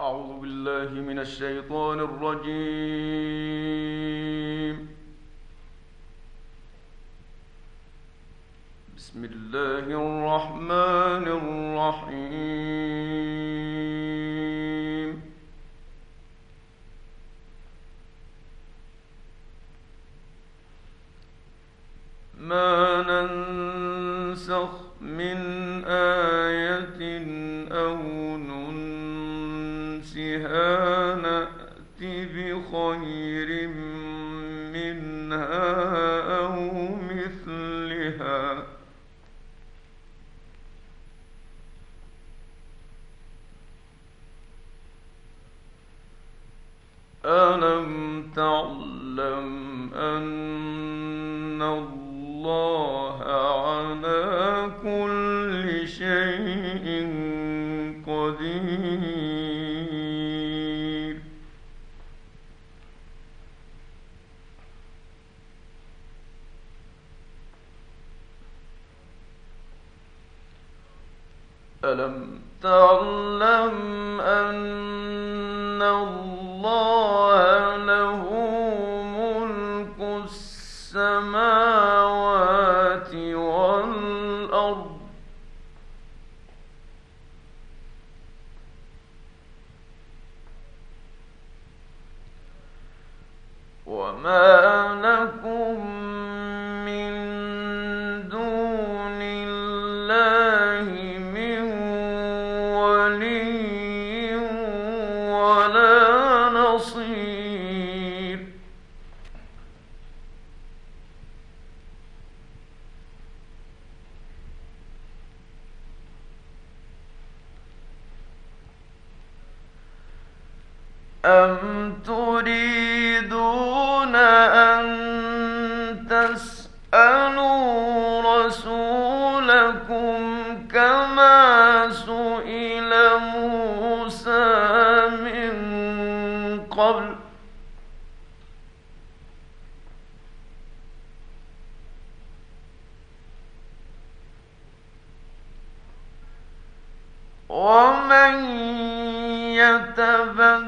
أعوذ بالله من الشيطان الرجيم. بسم الله الرحمن الرحيم. ما ننسخ من ألم تعلم أن الله على كل شيء قدير ألم تعلم أن أم تريدون أن تسألوا رسولكم كما سئل موسى من قبل ومن يتبدل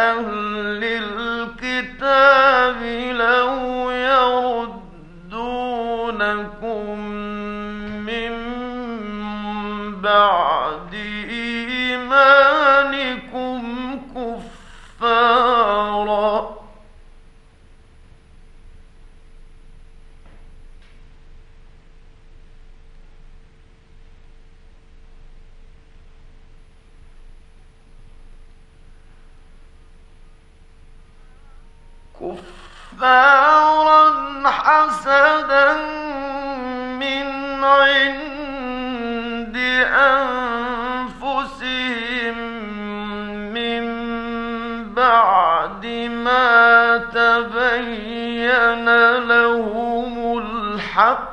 أهل الكتاب لو كفارا حسدا من عند أنفسهم من بعد ما تبين لهم الحق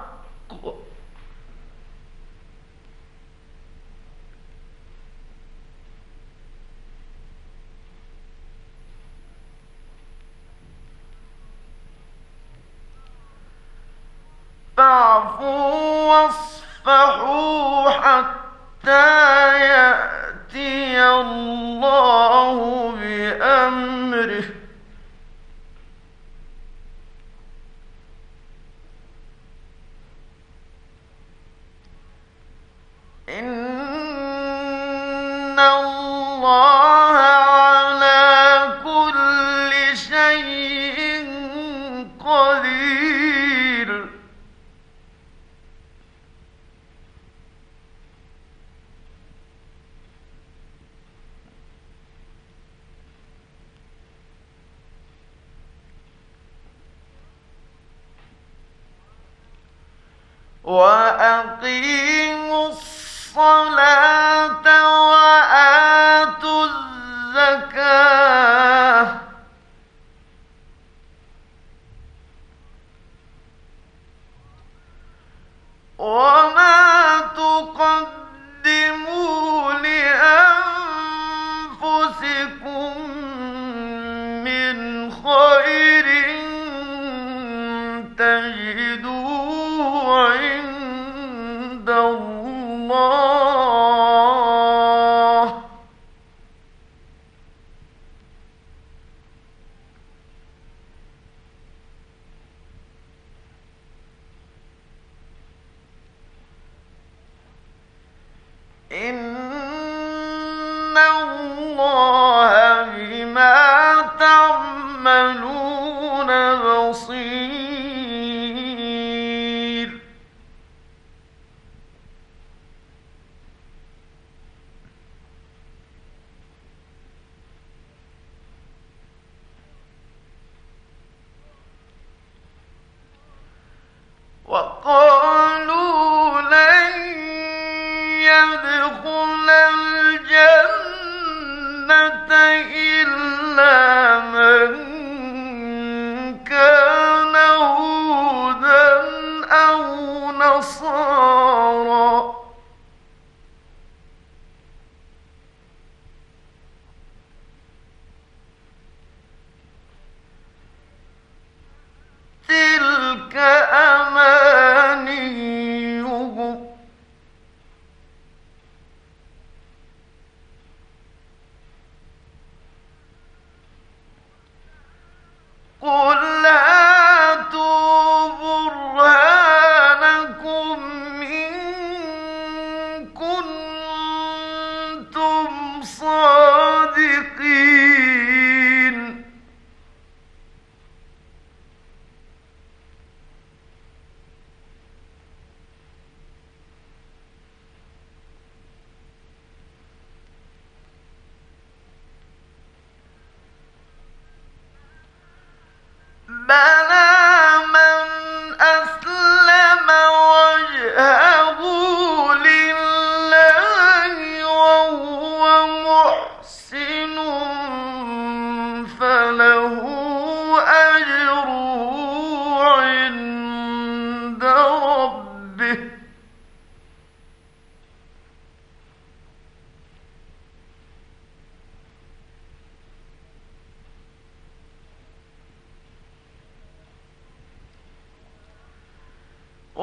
قدير وأقيموا نصارى.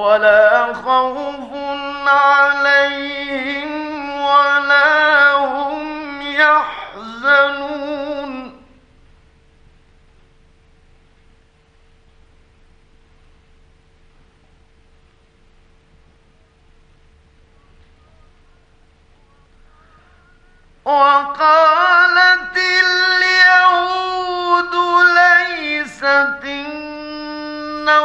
ولا خوف عليهم ولا هم يحزنون. وقالت اليهود ليست النصارى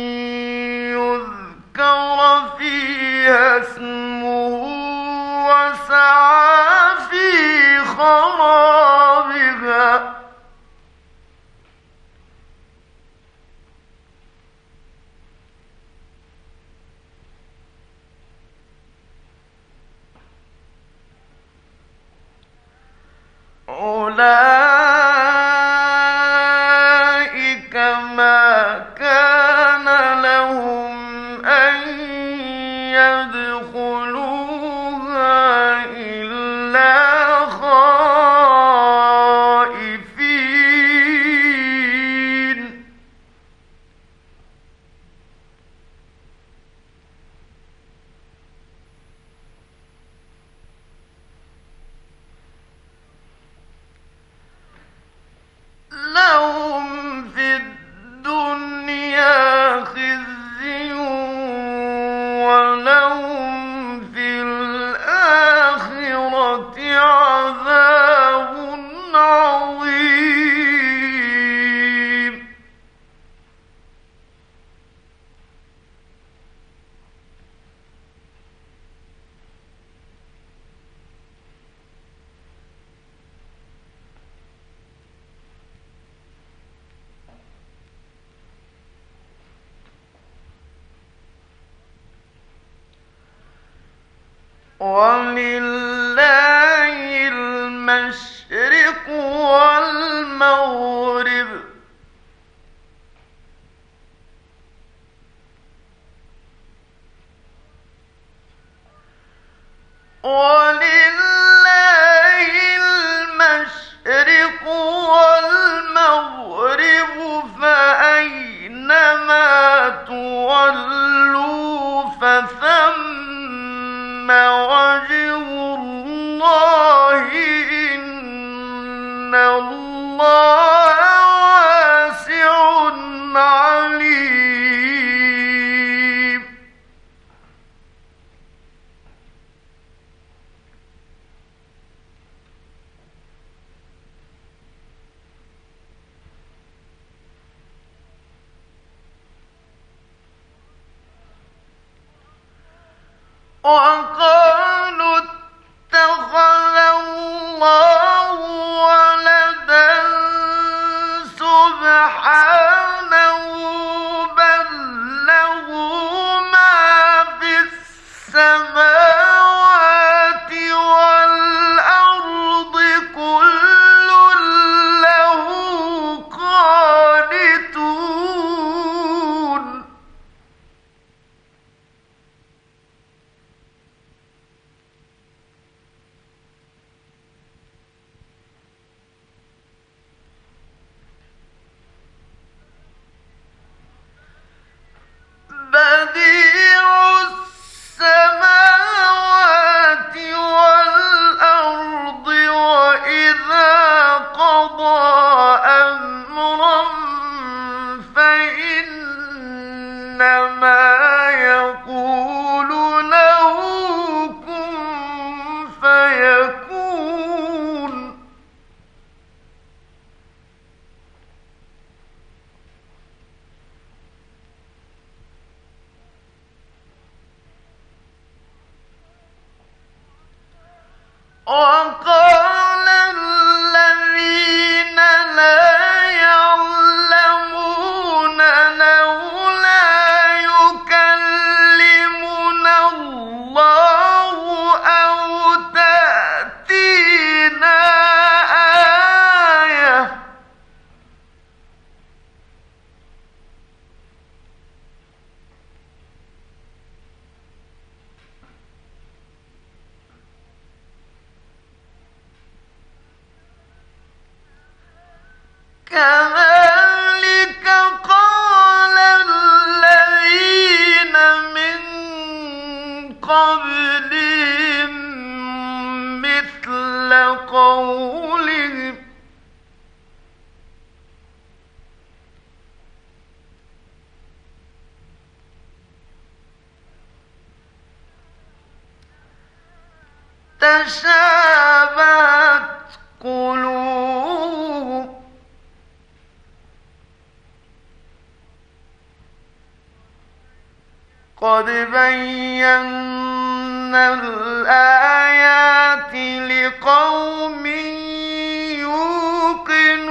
ما كان ولله وقال تشابهت قد بينا الآيات لقوم يوقنون.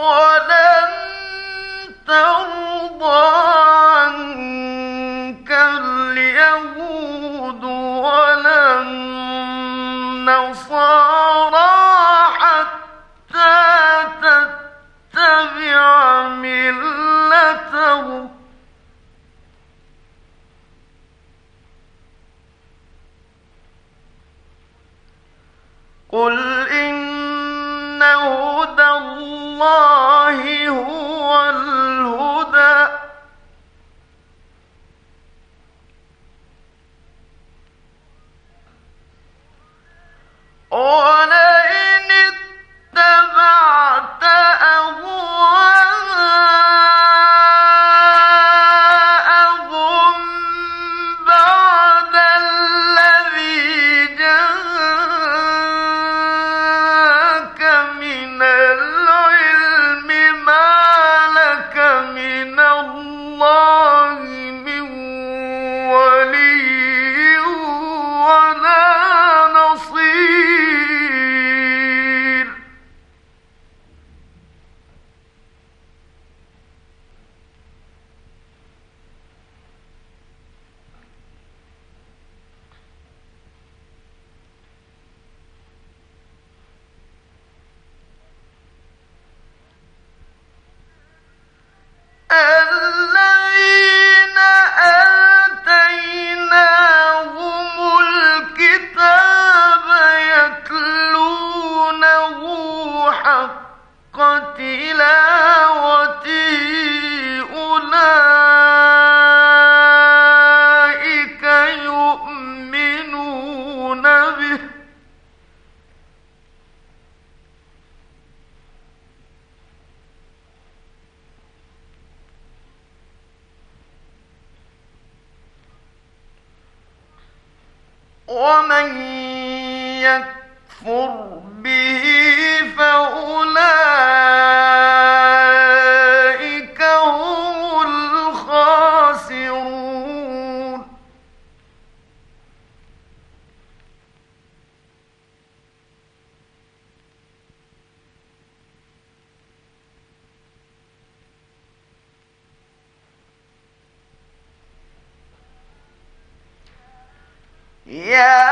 Oh! Yeah.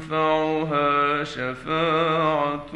تنفعها شفاعة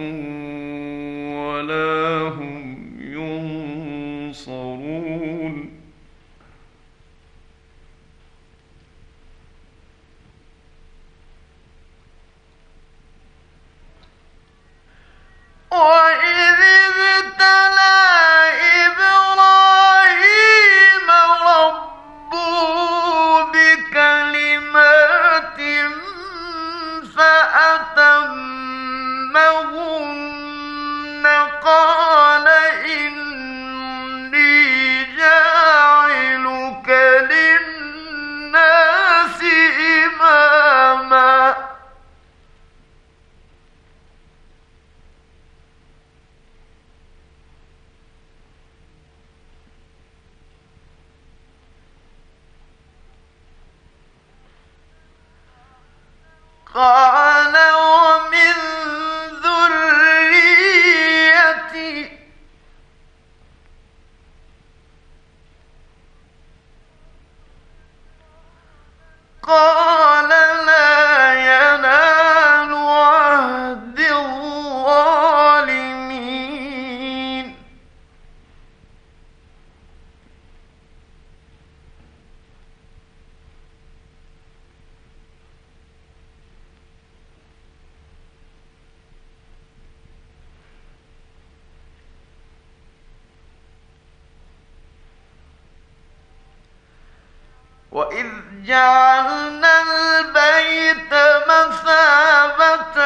وإذ جعلنا البيت مثابة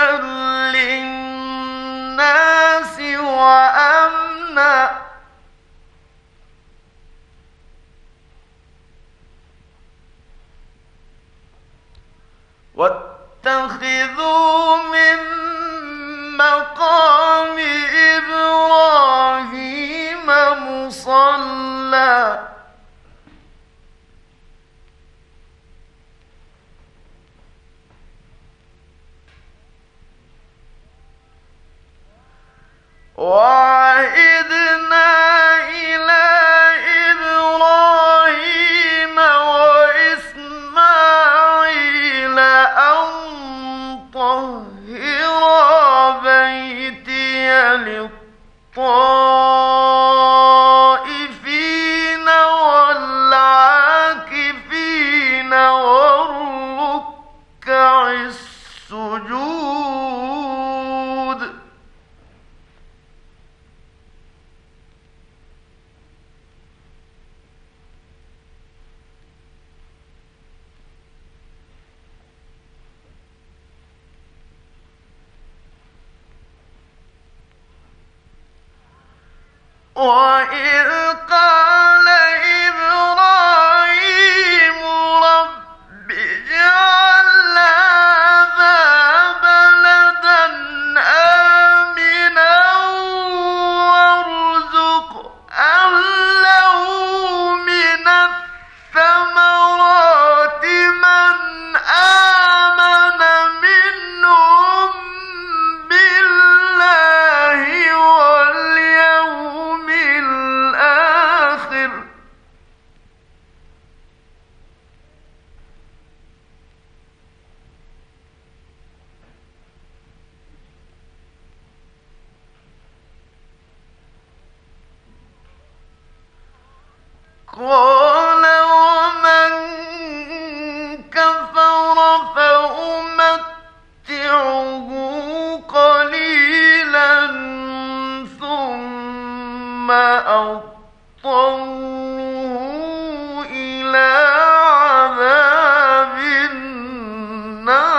للناس وأمنا واتخذ وعلى وإذ إلى عذاب النار.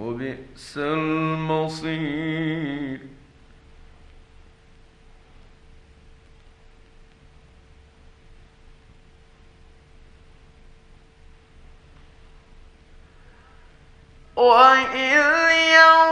وبئس المصير. وإذ يوم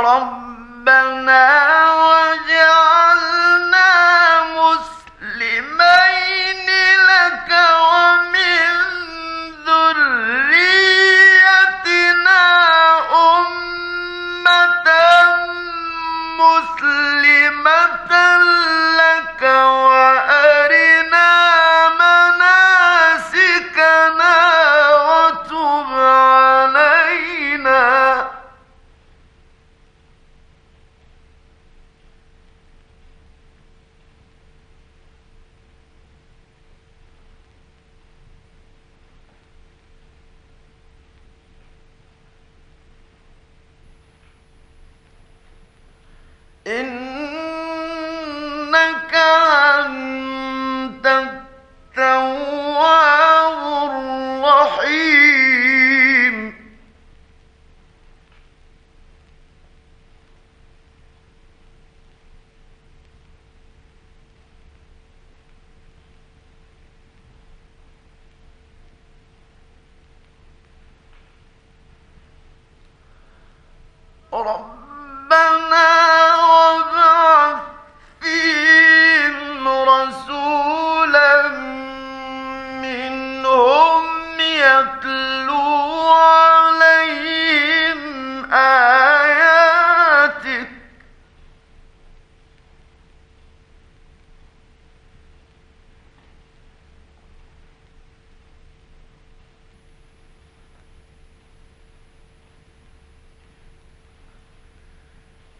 ربنا إنك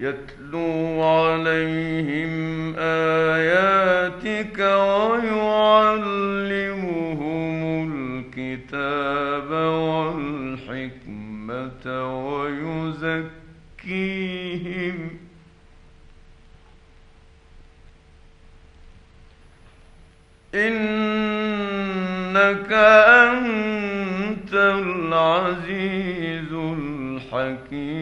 يتلو عليهم آياتك ويعلمهم الكتاب والحكمة ويزكيهم. إنك أنت العزيز الحكيم.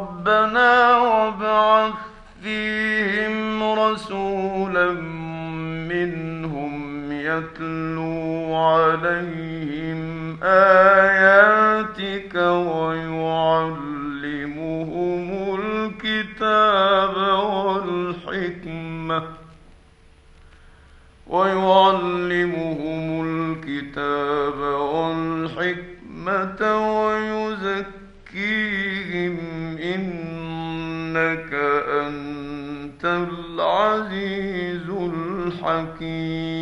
ربنا وابعث فيهم رسولا منهم يتلو عليهم آياتك ويعلمهم الكتاب والحكمة ويعلمهم الكتاب والحكمة ويزكيهم إنك أنت العزيز الحكيم.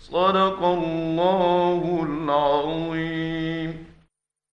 صدق الله العظيم.